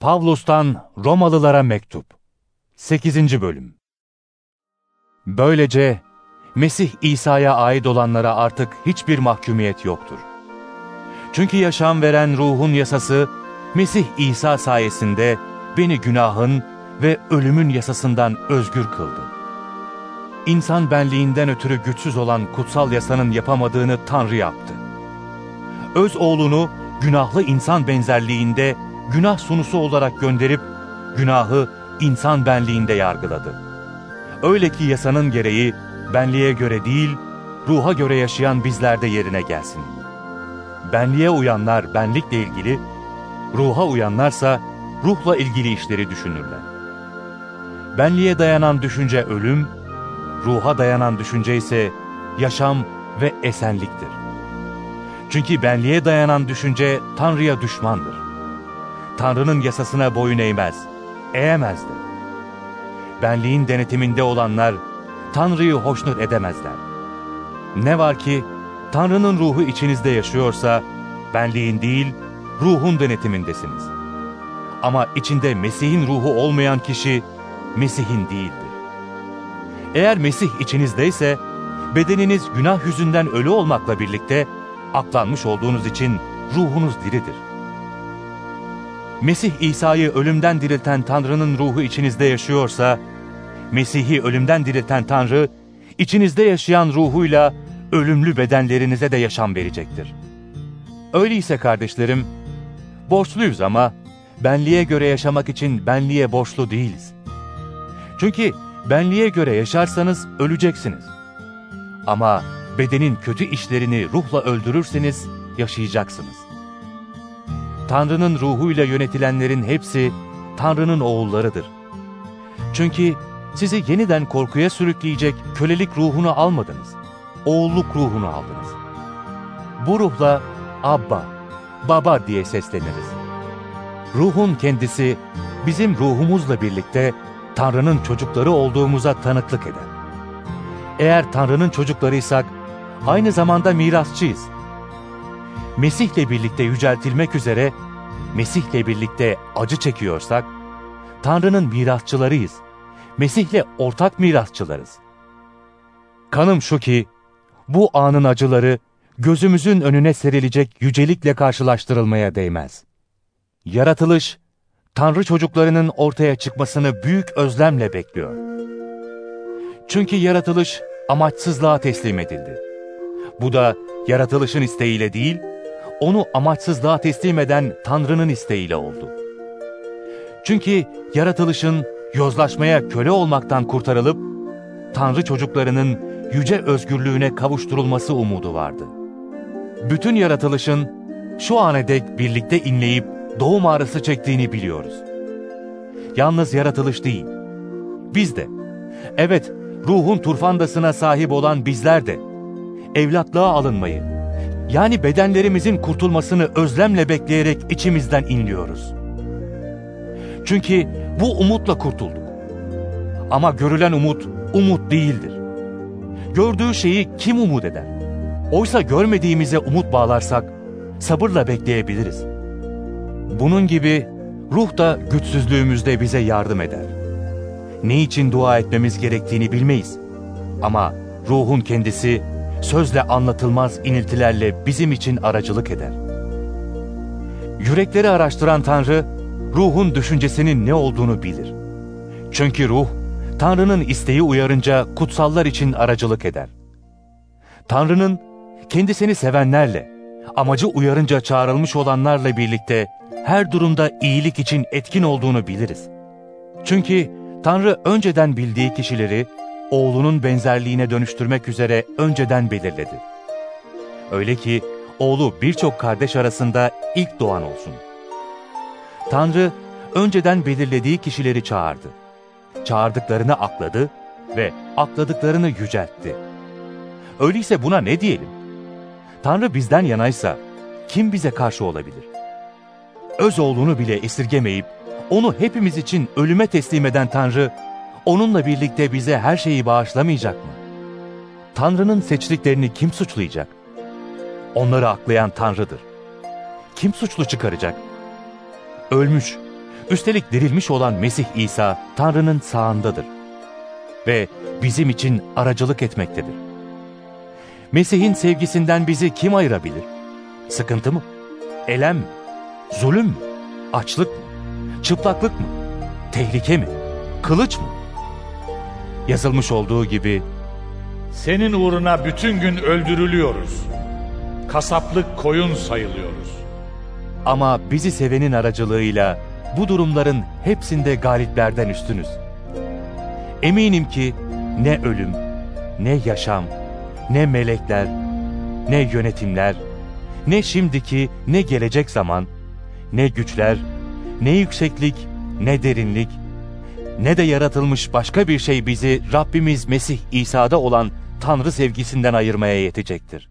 Pavlus'tan Romalılara Mektup 8. Bölüm Böylece Mesih İsa'ya ait olanlara artık hiçbir mahkumiyet yoktur. Çünkü yaşam veren ruhun yasası Mesih İsa sayesinde beni günahın ve ölümün yasasından özgür kıldı. İnsan benliğinden ötürü güçsüz olan kutsal yasanın yapamadığını Tanrı yaptı. Öz oğlunu günahlı insan benzerliğinde günah sunusu olarak gönderip günahı insan benliğinde yargıladı. Öyle ki yasanın gereği benliğe göre değil, ruha göre yaşayan bizlerde yerine gelsin. Benliğe uyanlar benlikle ilgili, ruha uyanlarsa ruhla ilgili işleri düşünürler. Benliğe dayanan düşünce ölüm, ruha dayanan düşünce ise yaşam ve esenliktir. Çünkü benliğe dayanan düşünce Tanrı'ya düşmandır. Tanrı'nın yasasına boyun eğmez, eğemez de. Benliğin denetiminde olanlar Tanrı'yı hoşnut edemezler. Ne var ki Tanrı'nın ruhu içinizde yaşıyorsa benliğin değil ruhun denetimindesiniz. Ama içinde Mesih'in ruhu olmayan kişi Mesih'in değildir. Eğer Mesih içinizdeyse bedeniniz günah yüzünden ölü olmakla birlikte aklanmış olduğunuz için ruhunuz diridir. Mesih İsa'yı ölümden dirilten Tanrı'nın ruhu içinizde yaşıyorsa, Mesih'i ölümden dirilten Tanrı, içinizde yaşayan ruhuyla ölümlü bedenlerinize de yaşam verecektir. Öyleyse kardeşlerim, borçluyuz ama benliğe göre yaşamak için benliğe borçlu değiliz. Çünkü benliğe göre yaşarsanız öleceksiniz. Ama bedenin kötü işlerini ruhla öldürürseniz yaşayacaksınız. Tanrı'nın ruhuyla yönetilenlerin hepsi Tanrı'nın oğullarıdır. Çünkü sizi yeniden korkuya sürükleyecek kölelik ruhunu almadınız. Oğulluk ruhunu aldınız. Bu ruhla Abba, Baba diye sesleniriz. Ruhun kendisi bizim ruhumuzla birlikte Tanrı'nın çocukları olduğumuza tanıklık eder. Eğer Tanrı'nın çocuklarıysak aynı zamanda mirasçıyız. Mesih'le birlikte yüceltilmek üzere Mesih'le birlikte acı çekiyorsak Tanrı'nın mirasçılarıyız. Mesih'le ortak mirasçılarız. Kanım şu ki bu anın acıları gözümüzün önüne serilecek yücelikle karşılaştırılmaya değmez. Yaratılış, Tanrı çocuklarının ortaya çıkmasını büyük özlemle bekliyor. Çünkü yaratılış amaçsızlığa teslim edildi. Bu da yaratılışın isteğiyle değil, onu amaçsızlığa teslim eden Tanrı'nın isteğiyle oldu. Çünkü yaratılışın yozlaşmaya köle olmaktan kurtarılıp, Tanrı çocuklarının yüce özgürlüğüne kavuşturulması umudu vardı. Bütün yaratılışın şu ana dek birlikte inleyip doğum ağrısı çektiğini biliyoruz. Yalnız yaratılış değil, biz de, evet ruhun turfandasına sahip olan bizler de, evlatlığa alınmayı, yani bedenlerimizin kurtulmasını özlemle bekleyerek içimizden inliyoruz. Çünkü bu umutla kurtulduk. Ama görülen umut, umut değildir. Gördüğü şeyi kim umut eder? Oysa görmediğimize umut bağlarsak, sabırla bekleyebiliriz. Bunun gibi ruh da güçsüzlüğümüzde bize yardım eder. Ne için dua etmemiz gerektiğini bilmeyiz. Ama ruhun kendisi sözle anlatılmaz iniltilerle bizim için aracılık eder. Yürekleri araştıran Tanrı, ruhun düşüncesinin ne olduğunu bilir. Çünkü ruh, Tanrı'nın isteği uyarınca kutsallar için aracılık eder. Tanrı'nın kendisini sevenlerle, amacı uyarınca çağrılmış olanlarla birlikte her durumda iyilik için etkin olduğunu biliriz. Çünkü Tanrı önceden bildiği kişileri oğlunun benzerliğine dönüştürmek üzere önceden belirledi. Öyle ki oğlu birçok kardeş arasında ilk doğan olsun. Tanrı önceden belirlediği kişileri çağırdı. Çağırdıklarını akladı ve akladıklarını yüceltti. Öyleyse buna ne diyelim? Tanrı bizden yanaysa kim bize karşı olabilir? Öz oğlunu bile esirgemeyip onu hepimiz için ölüme teslim eden Tanrı onunla birlikte bize her şeyi bağışlamayacak mı? Tanrı'nın seçtiklerini kim suçlayacak? Onları aklayan Tanrı'dır. Kim suçlu çıkaracak? Ölmüş, Üstelik dirilmiş olan Mesih İsa Tanrı'nın sağındadır ve bizim için aracılık etmektedir. Mesih'in sevgisinden bizi kim ayırabilir? Sıkıntı mı? Elem mi? Zulüm mü? Açlık mı? Çıplaklık mı? Tehlike mi? Kılıç mı? Yazılmış olduğu gibi Senin uğruna bütün gün öldürülüyoruz. Kasaplık koyun sayılıyoruz. ama bizi sevenin aracılığıyla bu durumların hepsinde galiplerden üstünüz. Eminim ki ne ölüm, ne yaşam, ne melekler, ne yönetimler, ne şimdiki ne gelecek zaman, ne güçler, ne yükseklik, ne derinlik, ne de yaratılmış başka bir şey bizi Rabbimiz Mesih İsa'da olan Tanrı sevgisinden ayırmaya yetecektir.